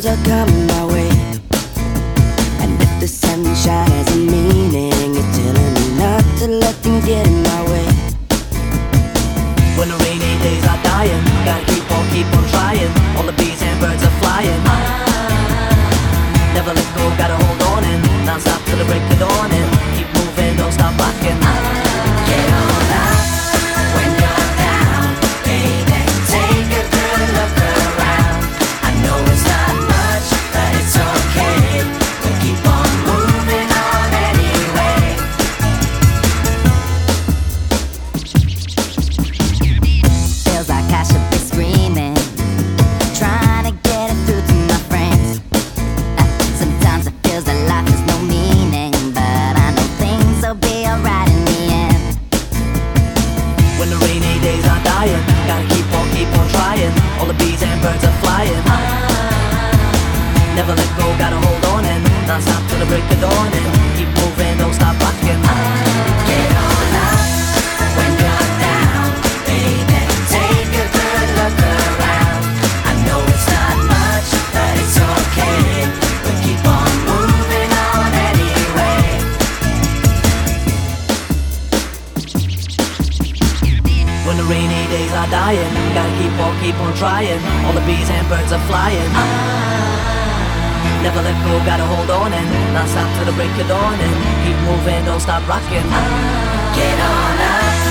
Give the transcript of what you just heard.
storms are coming my way. And if the sunshine has a meaning, it's telling me not to let them get in my way. When the rainy days are dying, gotta keep on, keep on trying. All the bees and birds are flying. Ah. Never let go, gotta hold on and non till the break of dawn. And days are dying. Gotta keep on, keep on trying. All the bees and birds are flying. Ah. Never let go, gotta hold on and Non-stop till the break of dawn days are dying, gotta keep on, keep on trying. All the bees and birds are flying. Ah. Never let go, gotta hold on and not stop till the break of dawn and keep moving, don't stop rocking. Ah. Get on up